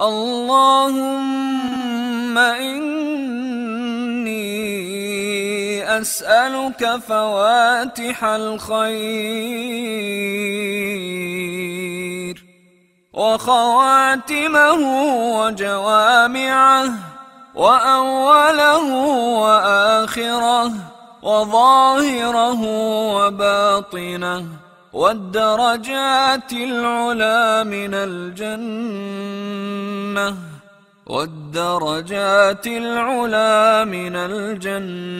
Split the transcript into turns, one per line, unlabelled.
اللهم إني أسألك فواتح الخير وخواتمه وجوامعه وأوله وآخره وظاهره وباطنه والدرجات العلا من الجنة والدرجات العلا من الجنة.